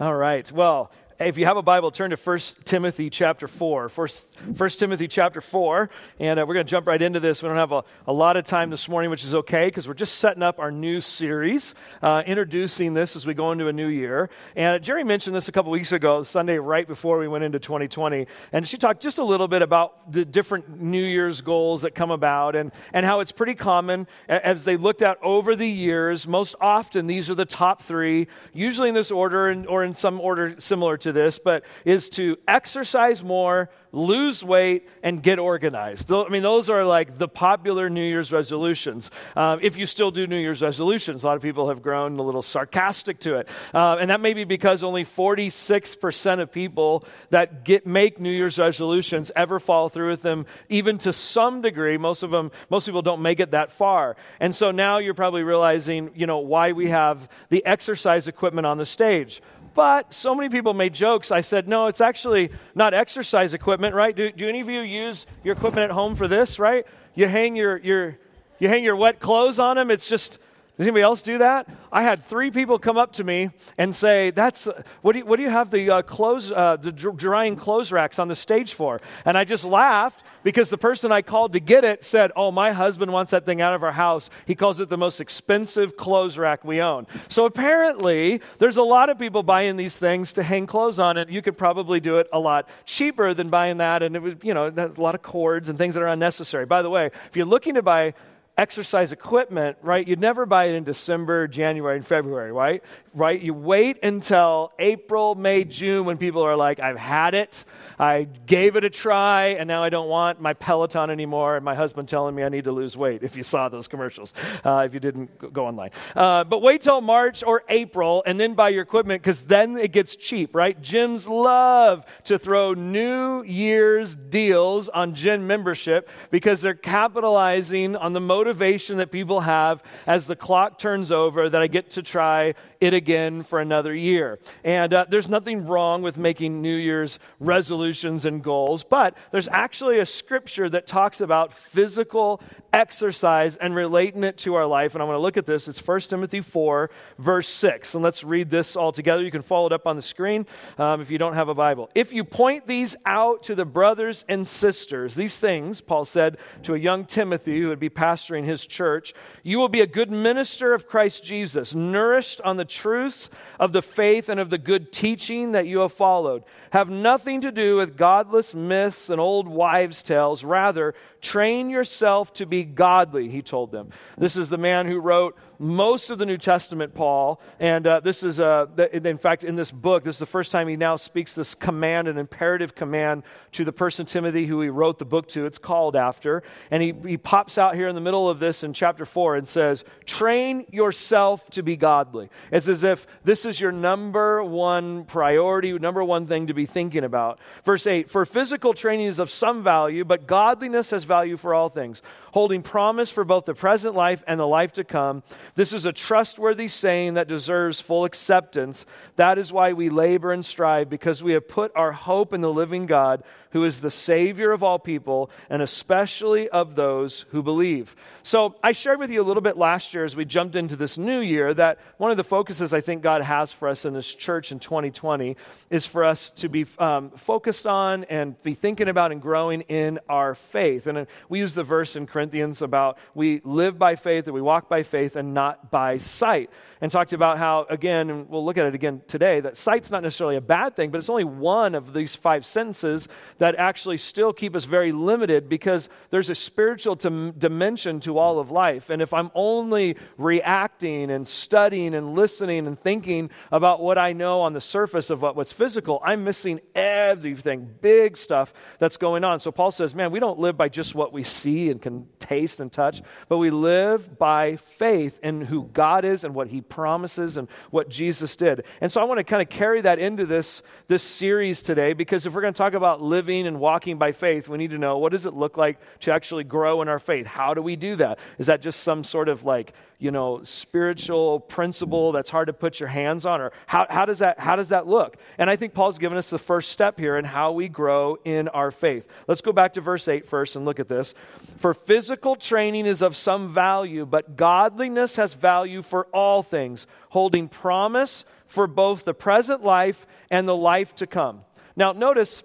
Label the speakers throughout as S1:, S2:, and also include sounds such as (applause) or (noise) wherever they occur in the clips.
S1: All right. Well, if you have a Bible, turn to 1 Timothy chapter 4. 1, 1 Timothy chapter 4. And uh, we're going to jump right into this. We don't have a, a lot of time this morning, which is okay because we're just setting up our new series, uh, introducing this as we go into a new year. And Jerry mentioned this a couple weeks ago, Sunday right before we went into 2020. And she talked just a little bit about the different New Year's goals that come about and, and how it's pretty common as they looked at over the years. Most often, these are the top three, usually in this order and, or in some order similar to to this, but is to exercise more, lose weight, and get organized. I mean, those are like the popular New Year's resolutions. Um, if you still do New Year's resolutions, a lot of people have grown a little sarcastic to it. Uh, and that may be because only 46% of people that get, make New Year's resolutions ever follow through with them, even to some degree. Most of them, most people don't make it that far. And so now you're probably realizing, you know, why we have the exercise equipment on the stage. But so many people made jokes. I said, no, it's actually not exercise equipment, right? Do, do any of you use your equipment at home for this, right? You hang your, your, you hang your wet clothes on them. It's just, does anybody else do that? I had three people come up to me and say, "That's what do you, what do you have the uh, clothes, uh, the drying clothes racks on the stage for?" And I just laughed because the person I called to get it said, "Oh, my husband wants that thing out of our house. He calls it the most expensive clothes rack we own." So apparently, there's a lot of people buying these things to hang clothes on, and you could probably do it a lot cheaper than buying that. And it was, you know, a lot of cords and things that are unnecessary. By the way, if you're looking to buy exercise equipment, right? You'd never buy it in December, January, and February, right? Right? You wait until April, May, June when people are like, I've had it. I gave it a try, and now I don't want my Peloton anymore. And my husband telling me I need to lose weight if you saw those commercials, uh, if you didn't go online. Uh, but wait till March or April and then buy your equipment because then it gets cheap, right? Gyms love to throw New Year's deals on gym membership because they're capitalizing on the motivation that people have as the clock turns over that I get to try it again for another year. And uh, there's nothing wrong with making New Year's resolutions and goals, but there's actually a scripture that talks about physical exercise and relating it to our life. And I want to look at this. It's 1 Timothy 4, verse 6. And let's read this all together. You can follow it up on the screen um, if you don't have a Bible. If you point these out to the brothers and sisters, these things, Paul said to a young Timothy who would be pastoring his church, you will be a good minister of Christ Jesus, nourished on the truths of the faith and of the good teaching that you have followed. Have nothing to do with godless myths and old wives' tales. Rather, train yourself to be godly, he told them. This is the man who wrote most of the New Testament, Paul. And uh, this is, uh, in fact, in this book, this is the first time he now speaks this command, an imperative command to the person Timothy who he wrote the book to. It's called after. And he, he pops out here in the middle of this in chapter 4 and says, Train yourself to be godly. It's as if this is your number one priority, number one thing to be thinking about. Verse 8 For physical training is of some value, but godliness has value for all things, holding promise for both the present life and the life to come. This is a trustworthy saying that deserves full acceptance. That is why we labor and strive, because we have put our hope in the living God who is the Savior of all people, and especially of those who believe. So, I shared with you a little bit last year as we jumped into this new year that one of the focuses I think God has for us in this church in 2020 is for us to be um, focused on and be thinking about and growing in our faith. And uh, we use the verse in Corinthians about we live by faith and we walk by faith and not by sight and talked about how, again, and we'll look at it again today, that sight's not necessarily a bad thing, but it's only one of these five senses that actually still keep us very limited because there's a spiritual t- dimension to all of life. And if I'm only reacting and studying and listening and thinking about what I know on the surface of what, what's physical, I'm missing everything, big stuff that's going on. So Paul says, man, we don't live by just what we see and can taste and touch, but we live by faith in who God is and what he promises and what Jesus did. And so I want to kind of carry that into this, this series today because if we're going to talk about living and walking by faith, we need to know what does it look like to actually grow in our faith? How do we do that? Is that just some sort of like you know, spiritual principle that's hard to put your hands on? Or how, how, does that, how does that look? And I think Paul's given us the first step here in how we grow in our faith. Let's go back to verse 8 first and look at this. For Physical training is of some value, but godliness has value for all things, holding promise for both the present life and the life to come. Now, notice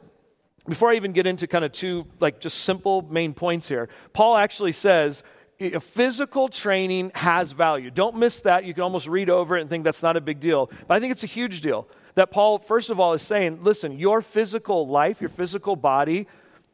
S1: before I even get into kind of two, like just simple main points here, Paul actually says physical training has value. Don't miss that. You can almost read over it and think that's not a big deal. But I think it's a huge deal. That Paul, first of all, is saying, listen, your physical life, your physical body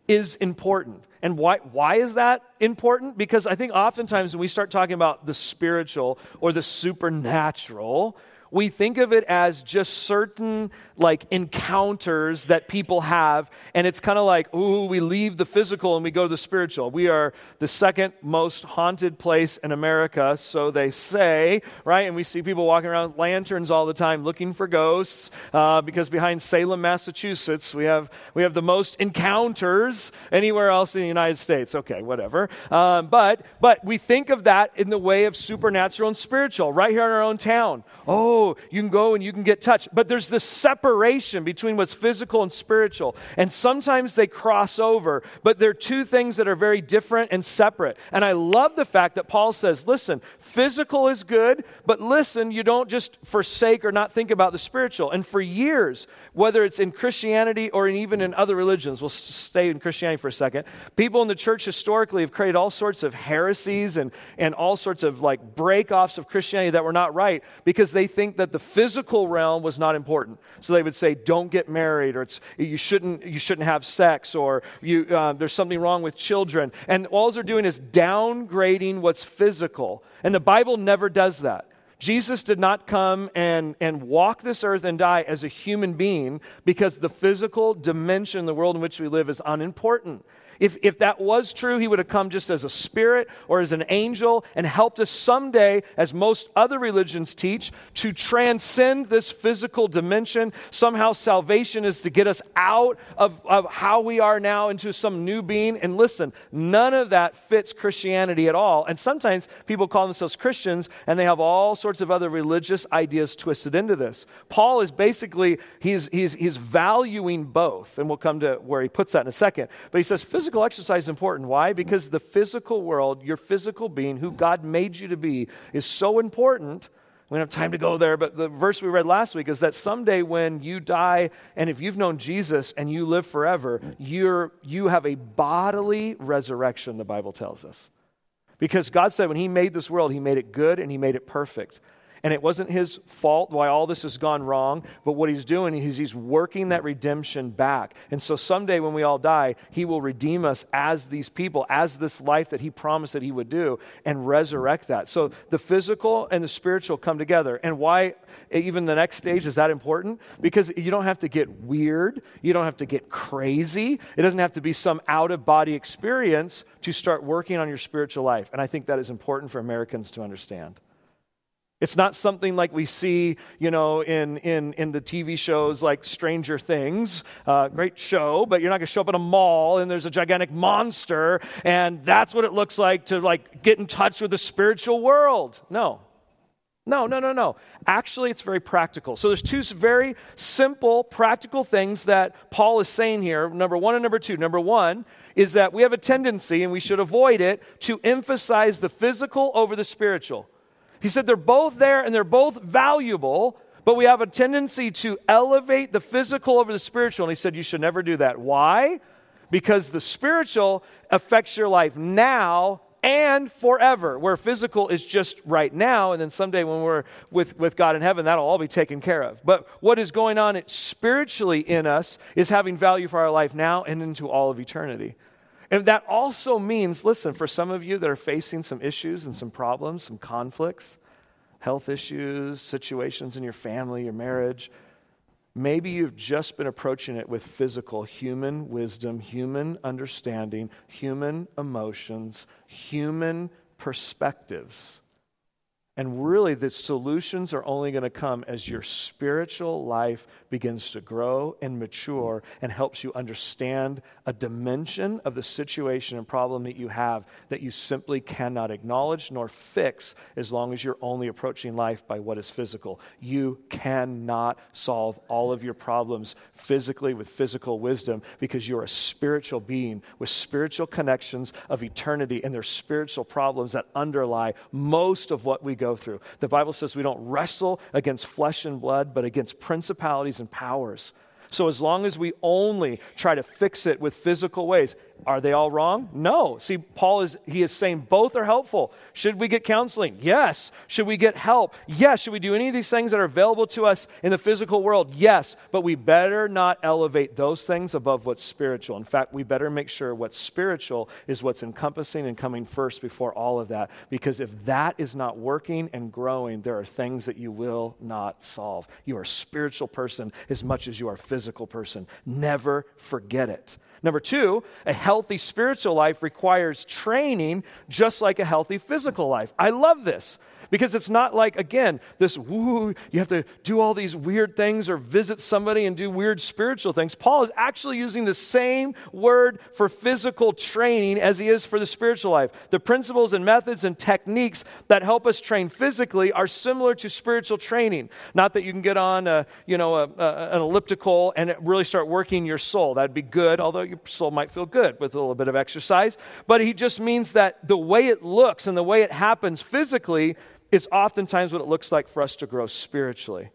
S1: is important. And why, why is that important? Because I think oftentimes when we start talking about the spiritual or the supernatural, we think of it as just certain like encounters that people have and it's kind of like ooh we leave the physical and we go to the spiritual. We are the second most haunted place in america so they say right? And we see people walking around with lanterns all the time looking for ghosts uh, because behind salem massachusetts we have we have the most encounters anywhere else in the united states. Okay whatever. Um, but but we think of that in the way of supernatural and spiritual right here in our own town. Oh you can go and you can get touched. But there's this separate separation between what's physical and spiritual. And sometimes they cross over, but they're two things that are very different and separate. And I love the fact that Paul says, listen, physical is good, but listen, you don't just forsake or not think about the spiritual. And for years, whether it's in Christianity or in even in other religions, we'll stay in Christianity for a second, people in the church historically have created all sorts of heresies and, and all sorts of like breakoffs of Christianity that were not right because they think that the physical realm was not important. So they would say, don't get married, or it's, you, shouldn't, you shouldn't have sex, or you, uh, there's something wrong with children. And all they're doing is downgrading what's physical. And the Bible never does that. Jesus did not come and, and walk this earth and die as a human being because the physical dimension, the world in which we live, is unimportant. If, if that was true, he would have come just as a spirit or as an angel and helped us someday, as most other religions teach, to transcend this physical dimension. Somehow salvation is to get us out of, of how we are now into some new being. And listen, none of that fits Christianity at all. And sometimes people call themselves Christians and they have all sorts of other religious ideas twisted into this. Paul is basically, he's, he's, he's valuing both. And we'll come to where he puts that in a second. But he says physical physical exercise is important. Why? Because the physical world, your physical being, who God made you to be, is so important. We don't have time to go there, but the verse we read last week is that someday when you die, and if you've known Jesus and you live forever, you're, you have a bodily resurrection, the Bible tells us. Because God said when He made this world, He made it good and He made it perfect. And it wasn't his fault why all this has gone wrong, but what he's doing is he's working that redemption back. And so someday when we all die, he will redeem us as these people, as this life that he promised that he would do, and resurrect that. So the physical and the spiritual come together. And why even the next stage is that important? Because you don't have to get weird, you don't have to get crazy, it doesn't have to be some out of body experience to start working on your spiritual life. And I think that is important for Americans to understand. It's not something like we see, you know, in, in, in the TV shows like Stranger Things. Uh, great show, but you're not going to show up at a mall and there's a gigantic monster and that's what it looks like to like get in touch with the spiritual world. No. No, no, no, no. Actually, it's very practical. So there's two very simple, practical things that Paul is saying here. Number one and number two. Number one is that we have a tendency, and we should avoid it, to emphasize the physical over the spiritual. He said they're both there and they're both valuable, but we have a tendency to elevate the physical over the spiritual. And he said you should never do that. Why? Because the spiritual affects your life now and forever, where physical is just right now, and then someday when we're with, with God in heaven, that'll all be taken care of. But what is going on spiritually in us is having value for our life now and into all of eternity. And that also means, listen, for some of you that are facing some issues and some problems, some conflicts, health issues, situations in your family, your marriage, maybe you've just been approaching it with physical, human wisdom, human understanding, human emotions, human perspectives. And really, the solutions are only going to come as your spiritual life begins to grow and mature and helps you understand a dimension of the situation and problem that you have that you simply cannot acknowledge nor fix as long as you're only approaching life by what is physical. You cannot solve all of your problems physically with physical wisdom because you're a spiritual being with spiritual connections of eternity, and there's spiritual problems that underlie most of what we go through. The Bible says we don't wrestle against flesh and blood, but against principalities and powers. So, as long as we only try to fix it with physical ways, are they all wrong? No. See, Paul is he is saying both are helpful. Should we get counseling? Yes. Should we get help? Yes. Should we do any of these things that are available to us in the physical world? Yes. But we better not elevate those things above what's spiritual. In fact, we better make sure what's spiritual is what's encompassing and coming first before all of that. Because if that is not working and growing, there are things that you will not solve. You are a spiritual person as much as you are a physical person. Never forget it. Number two, a healthy spiritual life requires training just like a healthy physical life. I love this. Because it's not like, again, this woo, you have to do all these weird things or visit somebody and do weird spiritual things. Paul is actually using the same word for physical training as he is for the spiritual life. The principles and methods and techniques that help us train physically are similar to spiritual training. Not that you can get on a, you know, a, a, an elliptical and really start working your soul. That'd be good, although your soul might feel good with a little bit of exercise. But he just means that the way it looks and the way it happens physically is oftentimes what it looks like for us to grow spiritually.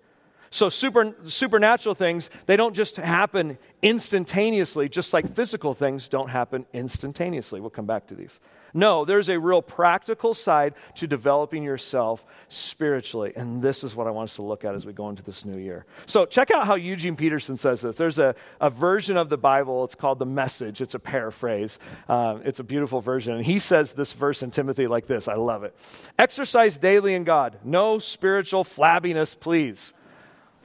S1: So, super, supernatural things, they don't just happen instantaneously, just like physical things don't happen instantaneously. We'll come back to these. No, there's a real practical side to developing yourself spiritually. And this is what I want us to look at as we go into this new year. So, check out how Eugene Peterson says this. There's a, a version of the Bible, it's called The Message. It's a paraphrase, uh, it's a beautiful version. And he says this verse in Timothy like this I love it Exercise daily in God, no spiritual flabbiness, please.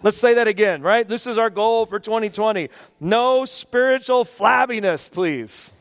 S1: Let's say that again, right? This is our goal for 2020. No spiritual flabbiness, please.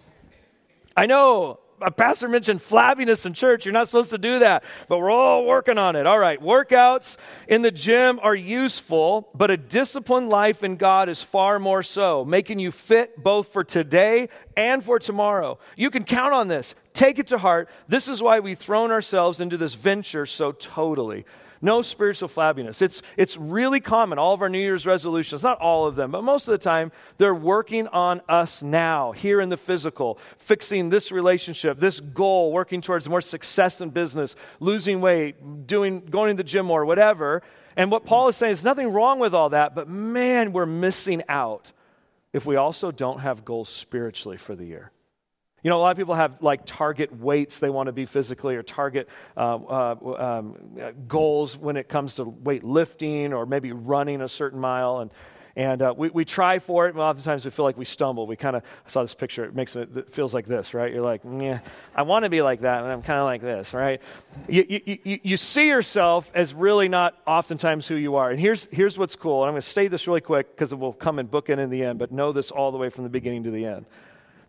S1: I know a pastor mentioned flabbiness in church. You're not supposed to do that, but we're all working on it. All right, workouts in the gym are useful, but a disciplined life in God is far more so, making you fit both for today and for tomorrow. You can count on this. Take it to heart. This is why we've thrown ourselves into this venture so totally. No spiritual flabbiness. It's, it's really common. All of our New Year's resolutions, not all of them, but most of the time, they're working on us now, here in the physical, fixing this relationship, this goal, working towards more success in business, losing weight, doing, going to the gym more, whatever. And what Paul is saying is nothing wrong with all that, but man, we're missing out if we also don't have goals spiritually for the year. You know, a lot of people have like target weights they want to be physically or target uh, uh, um, goals when it comes to weight lifting or maybe running a certain mile. And, and uh, we, we try for it, and oftentimes we feel like we stumble. We kind of, saw this picture, it makes it, it feels like this, right? You're like, yeah, I want to be like that, and I'm kind of like this, right? You, you, you, you see yourself as really not oftentimes who you are. And here's, here's what's cool, and I'm going to say this really quick because it will come and book in in the end, but know this all the way from the beginning to the end.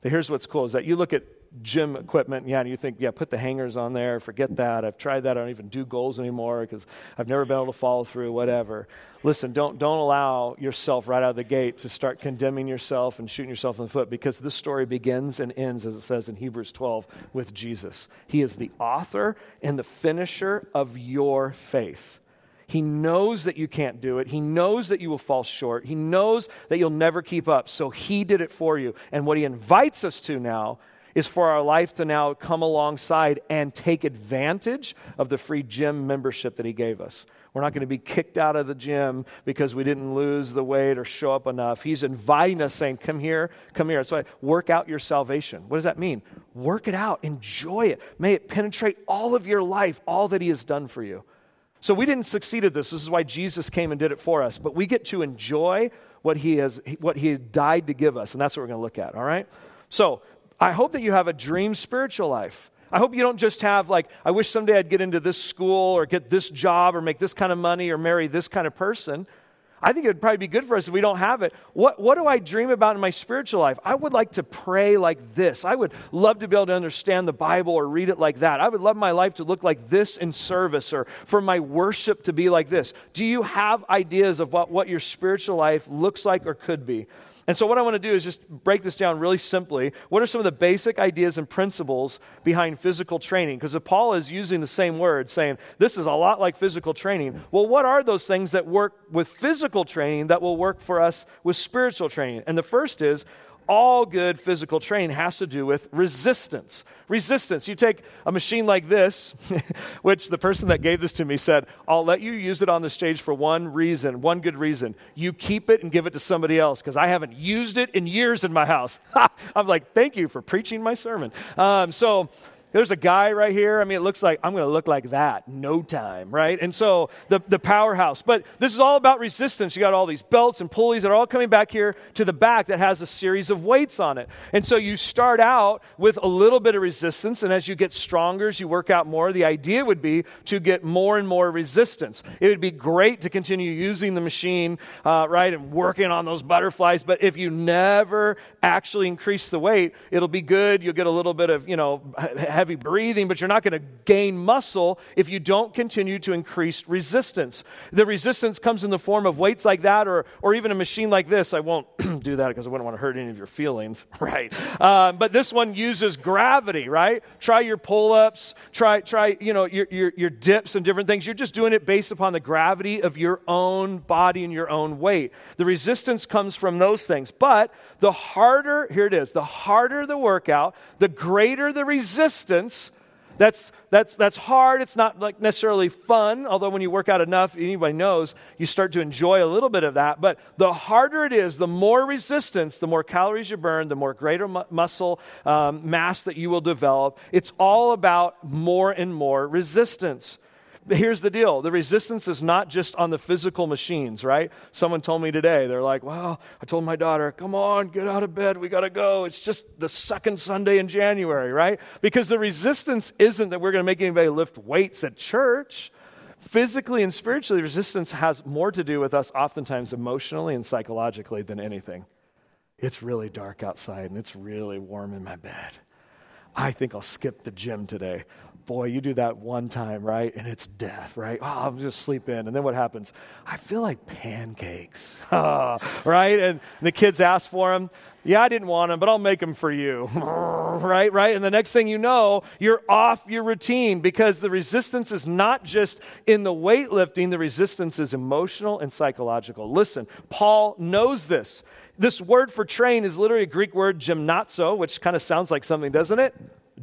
S1: But here's what's cool is that you look at gym equipment, yeah, and you think, yeah, put the hangers on there, forget that. I've tried that. I don't even do goals anymore because I've never been able to follow through, whatever. Listen, don't, don't allow yourself right out of the gate to start condemning yourself and shooting yourself in the foot because this story begins and ends, as it says in Hebrews 12, with Jesus. He is the author and the finisher of your faith. He knows that you can't do it. He knows that you will fall short. He knows that you'll never keep up. So He did it for you. And what He invites us to now is for our life to now come alongside and take advantage of the free gym membership that He gave us. We're not going to be kicked out of the gym because we didn't lose the weight or show up enough. He's inviting us, saying, Come here, come here. So work out your salvation. What does that mean? Work it out, enjoy it. May it penetrate all of your life, all that He has done for you. So we didn't succeed at this. This is why Jesus came and did it for us. But we get to enjoy what he has what he died to give us, and that's what we're going to look at, all right? So, I hope that you have a dream spiritual life. I hope you don't just have like I wish someday I'd get into this school or get this job or make this kind of money or marry this kind of person. I think it would probably be good for us if we don't have it. What, what do I dream about in my spiritual life? I would like to pray like this. I would love to be able to understand the Bible or read it like that. I would love my life to look like this in service or for my worship to be like this. Do you have ideas of what, what your spiritual life looks like or could be? And so, what I want to do is just break this down really simply. What are some of the basic ideas and principles behind physical training? Because if Paul is using the same word, saying this is a lot like physical training. Well, what are those things that work with physical training that will work for us with spiritual training? And the first is all good physical training has to do with resistance. Resistance. You take a machine like this, (laughs) which the person that gave this to me said, I'll let you use it on the stage for one reason, one good reason. You keep it and give it to somebody else because I haven't used it in years in my house. (laughs) I'm like, thank you for preaching my sermon. Um, so, there's a guy right here. I mean, it looks like I'm going to look like that. No time, right? And so the, the powerhouse. But this is all about resistance. You got all these belts and pulleys that are all coming back here to the back that has a series of weights on it. And so you start out with a little bit of resistance. And as you get stronger, as you work out more, the idea would be to get more and more resistance. It would be great to continue using the machine, uh, right, and working on those butterflies. But if you never actually increase the weight, it'll be good. You'll get a little bit of, you know, heavy breathing, but you're not going to gain muscle if you don't continue to increase resistance. The resistance comes in the form of weights like that or, or even a machine like this. I won't (clears throat) do that because I wouldn't want to hurt any of your feelings, (laughs) right? Um, but this one uses gravity, right? Try your pull ups, try, try you know, your, your, your dips and different things. You're just doing it based upon the gravity of your own body and your own weight. The resistance comes from those things. But the harder, here it is, the harder the workout, the greater the resistance. That's, that's, that's hard. It's not like necessarily fun, although when you work out enough, anybody knows, you start to enjoy a little bit of that. But the harder it is, the more resistance, the more calories you burn, the more greater mu- muscle um, mass that you will develop. It's all about more and more resistance here's the deal the resistance is not just on the physical machines, right? Someone told me today, they're like, well, I told my daughter, come on, get out of bed, we got to go. It's just the second Sunday in January, right? Because the resistance isn't that we're going to make anybody lift weights at church. Physically and spiritually, resistance has more to do with us, oftentimes emotionally and psychologically, than anything. It's really dark outside and it's really warm in my bed. I think I'll skip the gym today boy, you do that one time, right? And it's death, right? Oh, I'm just sleep in. And then what happens? I feel like pancakes, (laughs) right? And the kids ask for them. Yeah, I didn't want them, but I'll make them for you, (laughs) right? Right? And the next thing you know, you're off your routine because the resistance is not just in the weightlifting, the resistance is emotional and psychological. Listen, Paul knows this. This word for train is literally a Greek word, gymnazo, which kind of sounds like something, doesn't it?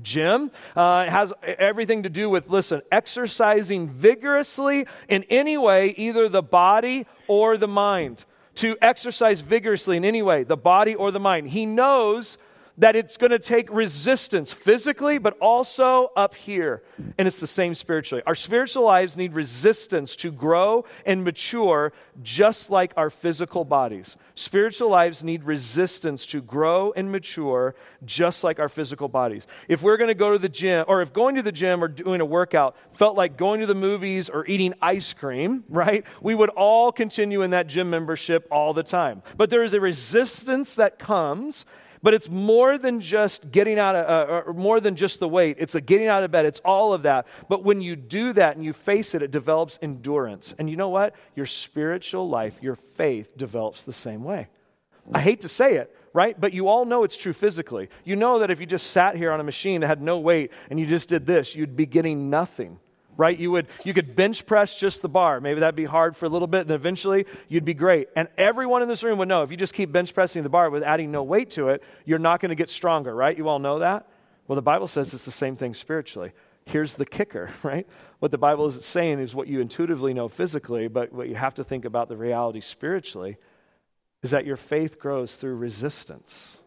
S1: Gym. Uh, it has everything to do with, listen, exercising vigorously in any way, either the body or the mind. To exercise vigorously in any way, the body or the mind. He knows that it's going to take resistance physically, but also up here. And it's the same spiritually. Our spiritual lives need resistance to grow and mature just like our physical bodies. Spiritual lives need resistance to grow and mature just like our physical bodies. If we're going to go to the gym, or if going to the gym or doing a workout felt like going to the movies or eating ice cream, (laughs) right, we would all continue in that gym membership all the time. But there is a resistance that comes but it's more than just getting out of, uh, or more than just the weight. It's a getting out of bed. It's all of that. But when you do that and you face it, it develops endurance. And you know what? Your spiritual life, your faith develops the same way. I hate to say it, right? But you all know it's true physically. You know that if you just sat here on a machine that had no weight and you just did this, you'd be getting nothing right? You would you could bench press just the bar. Maybe that'd be hard for a little bit, and eventually you'd be great. And everyone in this room would know if you just keep bench pressing the bar with adding no weight to it, you're not going to get stronger, right? You all know that? Well, the Bible says it's the same thing spiritually. Here's the kicker, (laughs) right? What the Bible is saying is what you intuitively know physically, but what you have to think about the reality spiritually is that your faith grows through resistance.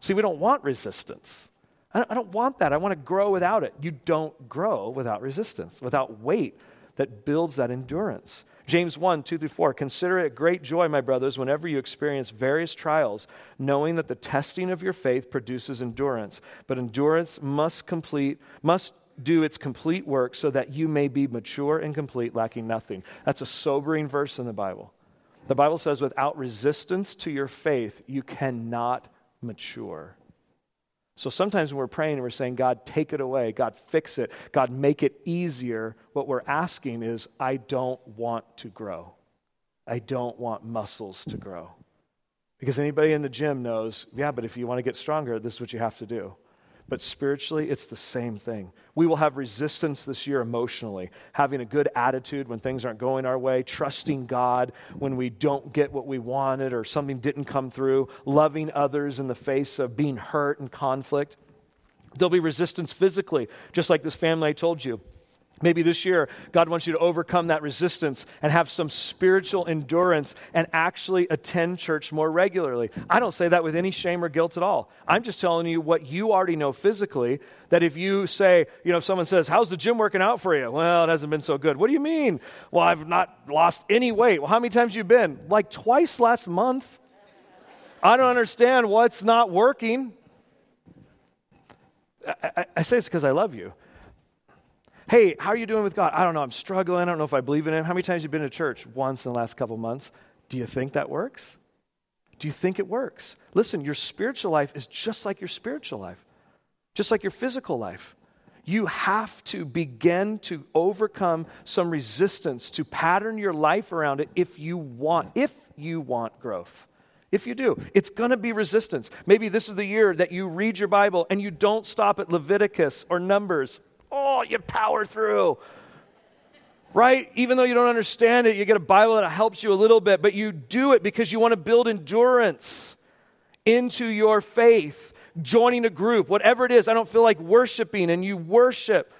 S1: See, we don't want resistance. I don't want that. I want to grow without it. You don't grow without resistance, without weight that builds that endurance. James 1, 2 through 4. Consider it great joy, my brothers, whenever you experience various trials, knowing that the testing of your faith produces endurance. But endurance must complete, must do its complete work so that you may be mature and complete, lacking nothing. That's a sobering verse in the Bible. The Bible says, without resistance to your faith, you cannot mature. So sometimes when we're praying and we're saying, God, take it away, God, fix it, God, make it easier, what we're asking is, I don't want to grow. I don't want muscles to grow. Because anybody in the gym knows, yeah, but if you want to get stronger, this is what you have to do. But spiritually, it's the same thing. We will have resistance this year emotionally, having a good attitude when things aren't going our way, trusting God when we don't get what we wanted or something didn't come through, loving others in the face of being hurt and conflict. There'll be resistance physically, just like this family I told you. Maybe this year, God wants you to overcome that resistance and have some spiritual endurance and actually attend church more regularly. I don't say that with any shame or guilt at all. I'm just telling you what you already know physically that if you say, you know, if someone says, How's the gym working out for you? Well, it hasn't been so good. What do you mean? Well, I've not lost any weight. Well, how many times have you been? Like twice last month. I don't understand what's not working. I, I, I say this because I love you. Hey, how are you doing with God? I don't know. I'm struggling. I don't know if I believe in Him. How many times have you been to church? Once in the last couple months. Do you think that works? Do you think it works? Listen, your spiritual life is just like your spiritual life, just like your physical life. You have to begin to overcome some resistance to pattern your life around it if you want, if you want growth. If you do, it's going to be resistance. Maybe this is the year that you read your Bible and you don't stop at Leviticus or Numbers oh, you power through. Right? Even though you don't understand it, you get a Bible that helps you a little bit, but you do it because you want to build endurance into your faith, joining a group, whatever it is. I don't feel like worshiping, and you worship.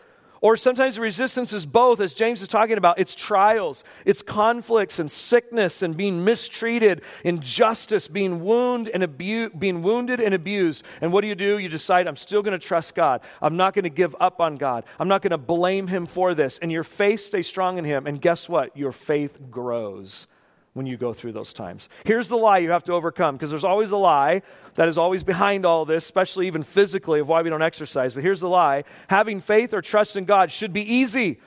S1: Or sometimes resistance is both, as James is talking about. It's trials, it's conflicts and sickness and being mistreated, injustice, being wounded and abu- being wounded and abused. And what do you do? You decide, I'm still going to trust God. I'm not going to give up on God. I'm not going to blame Him for this. And your faith stays strong in Him. And guess what? Your faith grows when you go through those times. Here's the lie you have to overcome because there's always a lie that is always behind all this, especially even physically, of why we don't exercise. But here's the lie having faith or trust in God should be easy.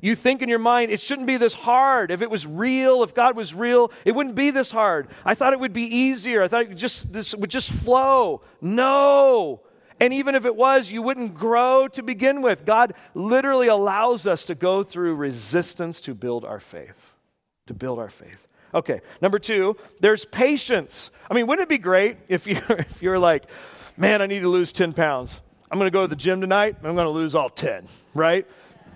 S1: You think in your mind, it shouldn't be this hard. If it was real, if God was real, it wouldn't be this hard. I thought it would be easier. I thought it just, this would just flow. No. And even if it was, you wouldn't grow to begin with. God literally allows us to go through resistance to build our faith. To build our faith. Okay, number two, there's patience. I mean, wouldn't it be great if you're, (laughs) if you're like, man, I need to lose 10 pounds. I'm going to go to the gym tonight, I'm going to lose all 10, right?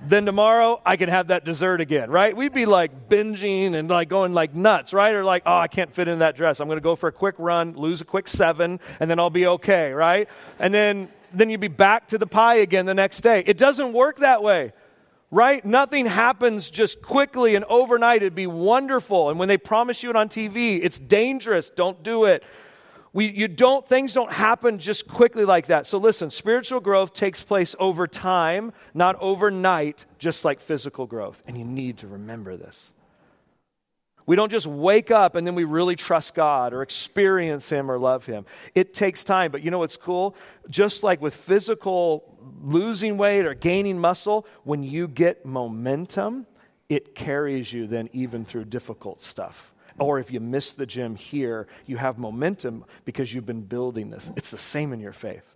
S1: Then tomorrow I can have that dessert again, right? We'd be like binging and like going like nuts, right? Or like, oh, I can't fit in that dress. I'm going to go for a quick run, lose a quick seven, and then I'll be okay, right? And then then you'd be back to the pie again the next day. It doesn't work that way right? Nothing happens just quickly and overnight. It'd be wonderful. And when they promise you it on TV, it's dangerous. Don't do it. We, you don't, things don't happen just quickly like that. So listen, spiritual growth takes place over time, not overnight, just like physical growth. And you need to remember this. We don't just wake up and then we really trust God or experience Him or love Him. It takes time. But you know what's cool? Just like with physical losing weight or gaining muscle, when you get momentum, it carries you then even through difficult stuff. Or if you miss the gym here, you have momentum because you've been building this. It's the same in your faith.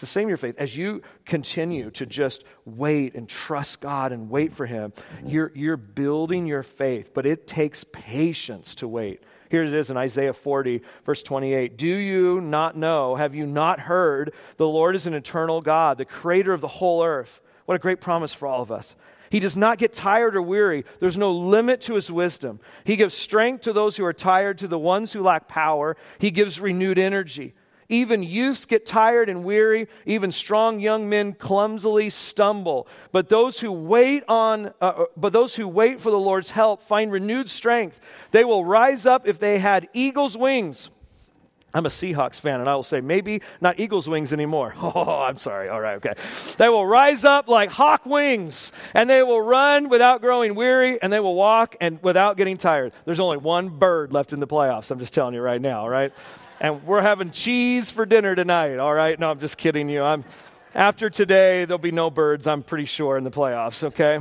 S1: It's the same in your faith. As you continue to just wait and trust God and wait for Him, mm-hmm. you're, you're building your faith, but it takes patience to wait. Here it is in Isaiah 40, verse 28. Do you not know? Have you not heard? The Lord is an eternal God, the creator of the whole earth. What a great promise for all of us. He does not get tired or weary. There's no limit to his wisdom. He gives strength to those who are tired, to the ones who lack power. He gives renewed energy. Even youths get tired and weary. Even strong young men clumsily stumble. But those who wait on, uh, uh, but those who wait for the Lord's help find renewed strength. They will rise up if they had eagle's wings. I'm a Seahawks fan, and I will say, maybe not Eagles' wings anymore. (laughs) Oh, I'm sorry. All right, okay. They will rise up like hawk wings, and they will run without growing weary, and they will walk and without getting tired. There's only one bird left in the playoffs. I'm just telling you right now, all right? And we're having cheese for dinner tonight. All right? No, I'm just kidding you. I'm after today there'll be no birds, I'm pretty sure in the playoffs, okay?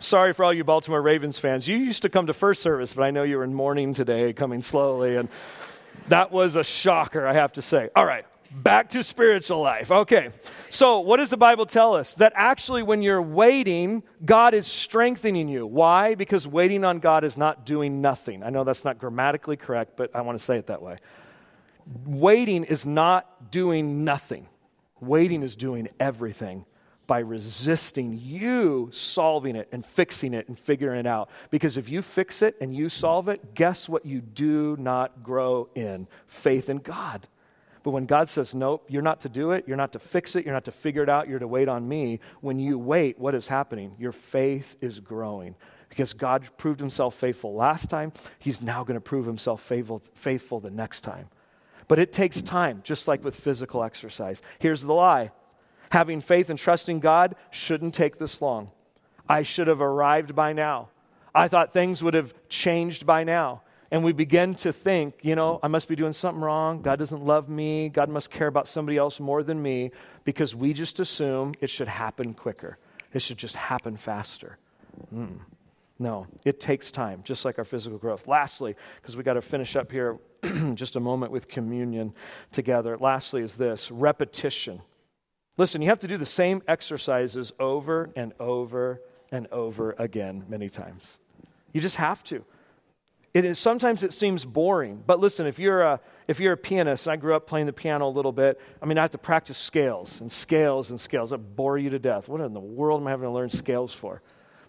S1: sorry for all you Baltimore Ravens fans. You used to come to first service, but I know you were in mourning today, coming slowly. And that was a shocker, I have to say. All right, back to spiritual life. Okay, so what does the Bible tell us? That actually, when you're waiting, God is strengthening you. Why? Because waiting on God is not doing nothing. I know that's not grammatically correct, but I want to say it that way. Waiting is not doing nothing, waiting is doing everything by resisting you solving it and fixing it and figuring it out. Because if you fix it and you solve it, guess what you do not grow in? Faith in God. But when God says, nope, you're not to do it, you're not to fix it, you're not to figure it out, you're to wait on me, when you wait, what is happening? Your faith is growing. Because God proved himself faithful last time, he's now going to prove himself faithful, faithful the next time. But it takes time, just like with physical exercise. Here's the lie having faith and trusting God shouldn't take this long. I should have arrived by now. I thought things would have changed by now. And we begin to think, you know, I must be doing something wrong. God doesn't love me. God must care about somebody else more than me because we just assume it should happen quicker. It should just happen faster. Mm. No, it takes time, just like our physical growth. Lastly, because we got to finish up here (clears throat) just a moment with communion together. Lastly, is this repetition. Listen, you have to do the same exercises over and over and over again many times. You just have to. It is, sometimes it seems boring, but listen, if you're, a, if you're a pianist, I grew up playing the piano a little bit, I mean, I have to practice scales and scales and scales that bore you to death. What in the world am I having to learn scales for?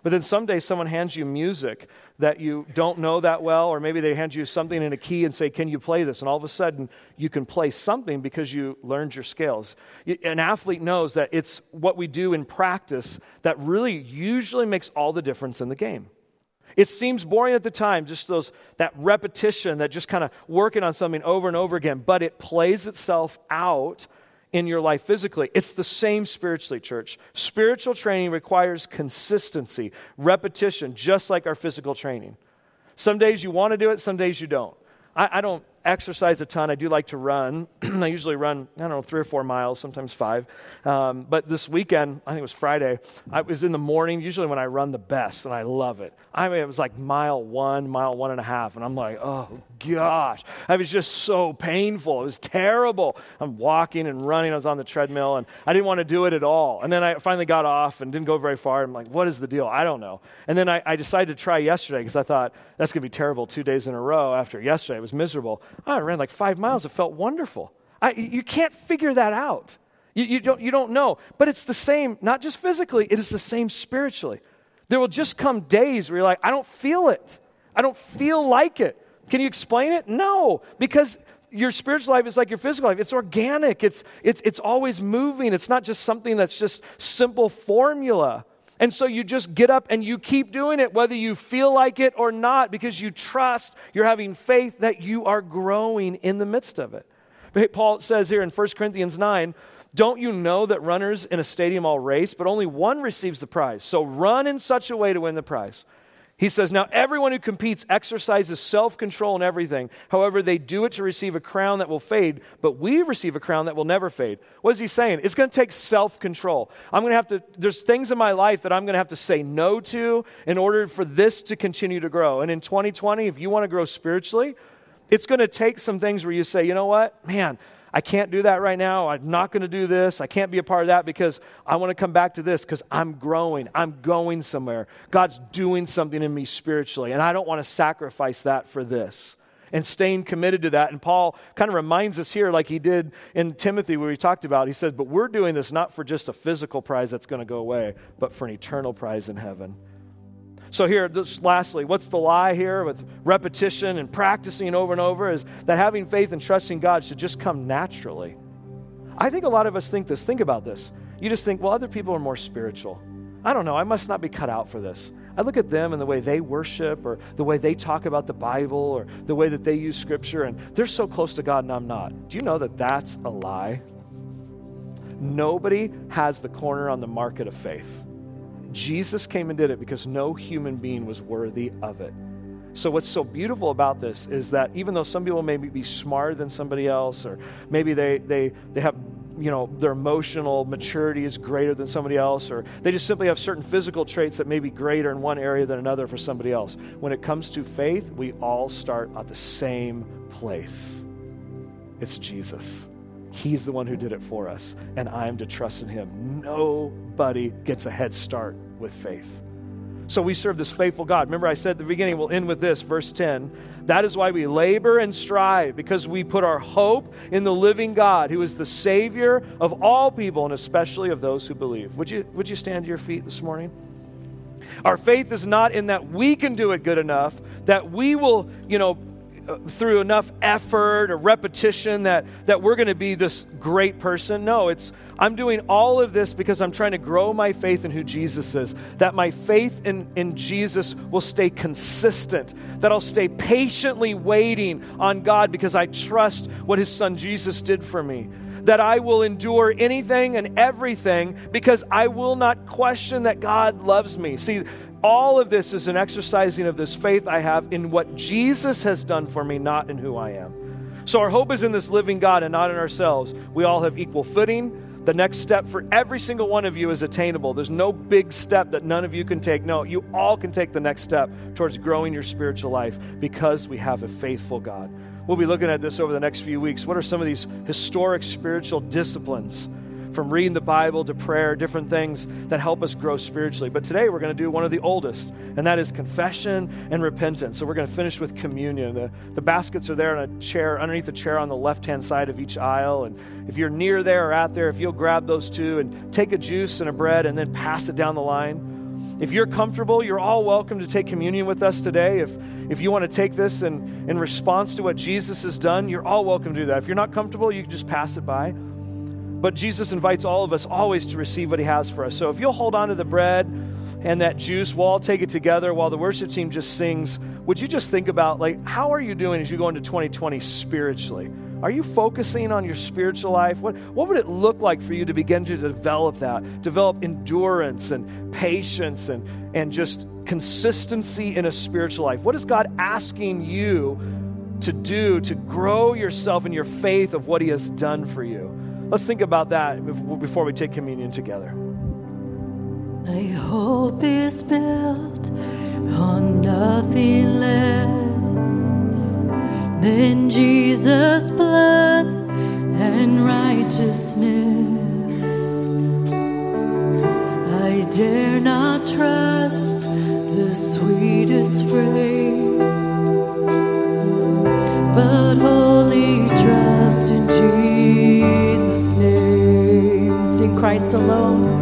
S1: But then someday someone hands you music that you don't know that well, or maybe they hand you something in a key and say, Can you play this? And all of a sudden you can play something because you learned your scales. An athlete knows that it's what we do in practice that really usually makes all the difference in the game. It seems boring at the time, just those that repetition, that just kind of working on something over and over again, but it plays itself out in your life physically. It's the same spiritually, church. Spiritual training requires consistency, repetition, just like our physical training. Some days you want to do it, some days you don't. I, I don't exercise a ton. I do like to run. (clears throat) I usually run, I don't know, three or four miles, sometimes five. Um, but this weekend, I think it was Friday, I was in the morning, usually when I run the best, and I love it. I mean, it was like mile one, mile one and a half, and I'm like, oh gosh. It was just so painful. It was terrible. I'm walking and running. I was on the treadmill, and I didn't want to do it at all. And then I finally got off and didn't go very far. I'm like, what is the deal? I don't know. And then I, I decided to try yesterday because I thought, that's going to be terrible two days in a row after yesterday. It was miserable. I ran like five miles. It felt wonderful. I, you can't figure that out. You, you, don't, you don't know. But it's the same, not just physically, it is the same spiritually. There will just come days where you're like, I don't feel it. I don't feel like it. Can you explain it? No, because your spiritual life is like your physical life. It's organic, it's, it's, it's always moving. It's not just something that's just simple formula. And so you just get up and you keep doing it, whether you feel like it or not, because you trust, you're having faith that you are growing in the midst of it. But Paul says here in 1 Corinthians 9, don't you know that runners in a stadium all race, but only one receives the prize? So run in such a way to win the prize. He says, Now everyone who competes exercises self control in everything. However, they do it to receive a crown that will fade, but we receive a crown that will never fade. What is he saying? It's going to take self control. I'm going to have to, there's things in my life that I'm going to have to say no to in order for this to continue to grow. And in 2020, if you want to grow spiritually, it's going to take some things where you say, you know what? Man, I can't do that right now. I'm not going to do this. I can't be a part of that because I want to come back to this because I'm growing. I'm going somewhere. God's doing something in me spiritually, and I don't want to sacrifice that for this. And staying committed to that. And Paul kind of reminds us here, like he did in Timothy, where he talked about, he said, But we're doing this not for just a physical prize that's going to go away, but for an eternal prize in heaven. So, here, just lastly, what's the lie here with repetition and practicing over and over is that having faith and trusting God should just come naturally. I think a lot of us think this. Think about this. You just think, well, other people are more spiritual. I don't know. I must not be cut out for this. I look at them and the way they worship or the way they talk about the Bible or the way that they use Scripture, and they're so close to God and I'm not. Do you know that that's a lie? Nobody has the corner on the market of faith. Jesus came and did it because no human being was worthy of it. So, what's so beautiful about this is that even though some people may be smarter than somebody else, or maybe they, they, they have you know, their emotional maturity is greater than somebody else, or they just simply have certain physical traits that may be greater in one area than another for somebody else. When it comes to faith, we all start at the same place. It's Jesus. He's the one who did it for us, and I am to trust in him. Nobody gets a head start with faith. So we serve this faithful God. Remember, I said at the beginning, we'll end with this, verse 10. That is why we labor and strive, because we put our hope in the living God, who is the Savior of all people, and especially of those who believe. Would you, would you stand to your feet this morning? Our faith is not in that we can do it good enough, that we will, you know, Uh, through enough effort or repetition that, that we're going to be this great person. No, it's I'm doing all of this because I'm trying to grow my faith in who Jesus is. That my faith in, in Jesus will stay consistent. That I'll stay patiently waiting on God because I trust what his son Jesus did for me that I will endure anything and everything because I will not question that God loves me. See, all of this is an exercising of this faith I have in what Jesus has done for me, not in who I am. So our hope is in this living God and not in ourselves. We all have equal footing. The next step for every single one of you is attainable. There's no big step that none of you can take. No, you all can take the next step towards growing your spiritual life because we have a faithful God. We'll be looking at this over the next few weeks. What are some of these historic spiritual disciplines? From reading the Bible to prayer, different things that help us grow spiritually. But today we're going to do one of the oldest, and that is confession and repentance. So we're going to finish with communion. The, the baskets are there on a chair, underneath the chair on the left hand side of each aisle. And if you're near there or at there, if you'll grab those two and take a juice and a bread and then pass it down the line. If you're comfortable, you're all welcome to take communion with us today. If, if you want to take this in, in response to what Jesus has done, you're all welcome to do that. If you're not comfortable, you can just pass it by. But Jesus invites all of us always to receive what he has for us. So if you'll hold on to the bread and that juice, we'll all take it together while the worship team just sings. Would you just think about, like, how are you doing as you go into 2020 spiritually? Are you focusing on your spiritual life? What, what would it look like for you to begin to develop that? Develop endurance and patience and, and just consistency in a spiritual life. What is God asking you to do to grow yourself in your faith of what He has done for you? Let's think about that before we take communion together.
S2: My hope is built on nothing less than Jesus' blood and righteousness. I dare not trust the sweetest frame, Christ alone.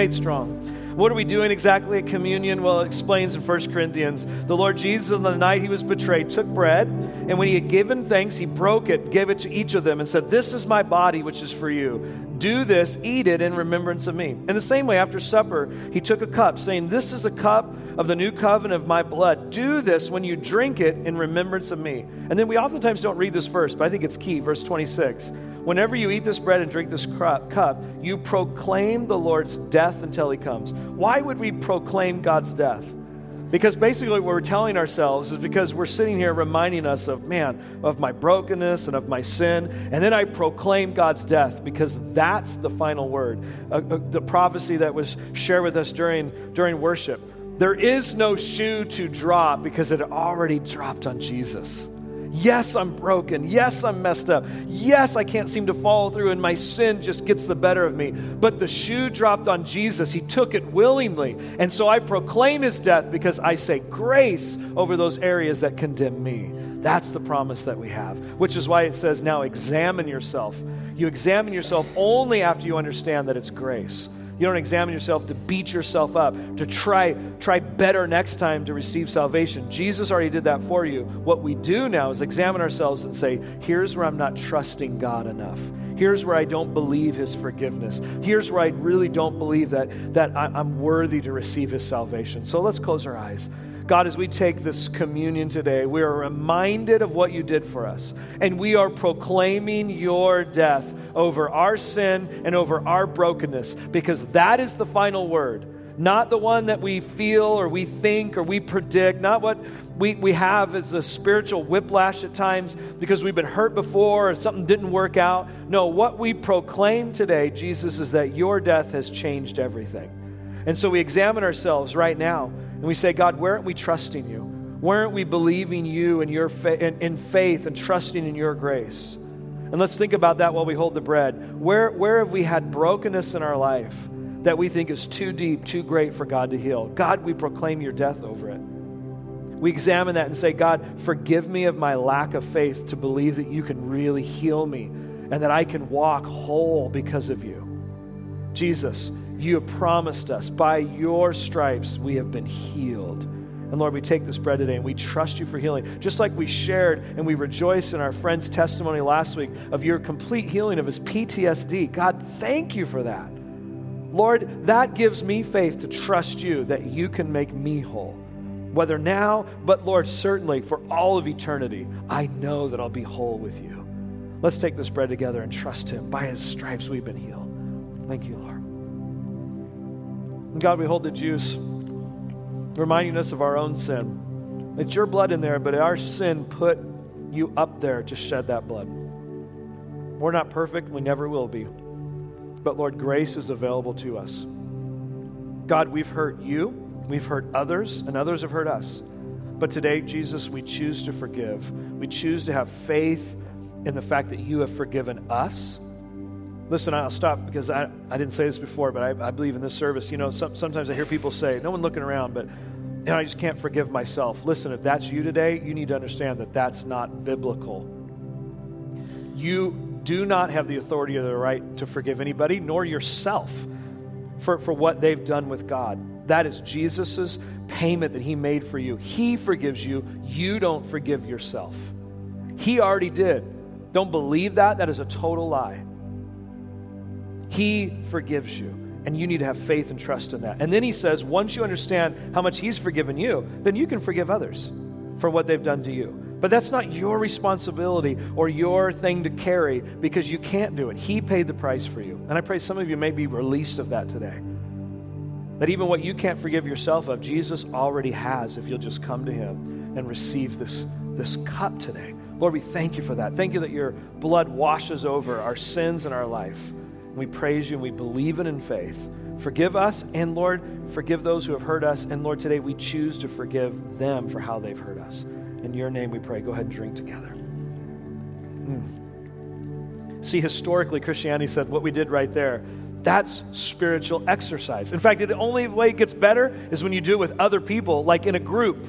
S2: Made strong.
S1: What are we doing exactly at communion? Well, it explains in 1 Corinthians. The Lord Jesus, on the night he was betrayed, took bread, and when he had given thanks, he broke it, gave it to each of them, and said, This is my body, which is for you. Do this, eat it in remembrance of me. In the same way, after supper, he took a cup, saying, This is a cup of the new covenant of my blood. Do this when you drink it in remembrance of me. And then we oftentimes don't read this verse, but I think it's key. Verse 26. Whenever you eat this bread and drink this cup, you proclaim the Lord's death until he comes. Why would we proclaim God's death? Because basically, what we're telling ourselves is because we're sitting here reminding us of, man, of my brokenness and of my sin. And then I proclaim God's death because that's the final word. Uh, uh, the prophecy that was shared with us during, during worship. There is no shoe to drop because it already dropped on Jesus. Yes, I'm broken. Yes, I'm messed up. Yes, I can't seem to follow through, and my sin just gets the better of me. But the shoe dropped on Jesus. He took it willingly. And so I proclaim his death because I say grace over those areas that condemn me. That's the promise that we have, which is why it says, now examine yourself. You examine yourself only after you understand that it's grace. You don't examine yourself to beat yourself up, to try try better next time to receive salvation. Jesus already did that for you. What we do now is examine ourselves and say, here's where I'm not trusting God enough. Here's where I don't believe his forgiveness. Here's where I really don't believe that, that I, I'm worthy to receive his salvation. So let's close our eyes. God, as we take this communion today, we are reminded of what you did for us. And we are proclaiming your death over our sin and over our brokenness because that is the final word. Not the one that we feel or we think or we predict, not what we, we have as a spiritual whiplash at times because we've been hurt before or something didn't work out. No, what we proclaim today, Jesus, is that your death has changed everything. And so we examine ourselves right now and we say, God, where aren't we trusting you? Where aren't we believing you and your fa- in, in faith and trusting in your grace? And let's think about that while we hold the bread. Where, where have we had brokenness in our life that we think is too deep, too great for God to heal? God, we proclaim your death over it. We examine that and say, God, forgive me of my lack of faith to believe that you can really heal me and that I can walk whole because of you. Jesus, you have promised us by your stripes we have been healed. And Lord, we take this bread today and we trust you for healing. Just like we shared and we rejoice in our friend's testimony last week of your complete healing of his PTSD. God, thank you for that. Lord, that gives me faith to trust you that you can make me whole. Whether now, but Lord, certainly for all of eternity, I know that I'll be whole with you. Let's take this bread together and trust him. By his stripes, we've been healed. Thank you, Lord. And God, we hold the juice reminding us of our own sin. It's your blood in there, but our sin put you up there to shed that blood. We're not perfect, we never will be. But Lord, grace is available to us. God, we've hurt you, we've hurt others, and others have hurt us. But today, Jesus, we choose to forgive. We choose to have faith in the fact that you have forgiven us. Listen, I'll stop because I, I didn't say this before, but I, I believe in this service. You know, some, sometimes I hear people say, no one looking around, but you know, I just can't forgive myself. Listen, if that's you today, you need to understand that that's not biblical. You do not have the authority or the right to forgive anybody, nor yourself for, for what they've done with God. That is Jesus' payment that he made for you. He forgives you. You don't forgive yourself. He already did. Don't believe that. That is a total lie. He forgives you. And you need to have faith and trust in that. And then he says, once you understand how much he's forgiven you, then you can forgive others for what they've done to you. But that's not your responsibility or your thing to carry because you can't do it. He paid the price for you. And I pray some of you may be released of that today. That even what you can't forgive yourself of, Jesus already has if you'll just come to him and receive this, this cup today. Lord, we thank you for that. Thank you that your blood washes over our sins and our life. We praise you and we believe it in faith. Forgive us, and Lord, forgive those who have hurt us. And Lord, today we choose to forgive them for how they've hurt us. In your name we pray. Go ahead and drink together. Mm. See, historically, Christianity said what we did right there. That's spiritual exercise. In fact, the only way it gets better is when you do it with other people, like in a group.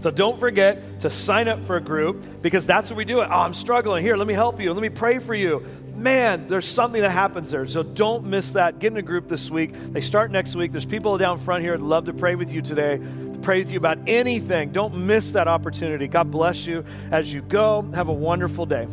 S1: So don't forget to sign up for a group because that's what we do. It. Oh, I'm struggling. Here, let me help you. Let me pray for you. Man, there's something that happens there. So don't miss that. Get in a group this week. They start next week. There's people down front here that love to pray with you today, to pray with you about anything. Don't miss that opportunity. God bless you as you go. Have a wonderful day.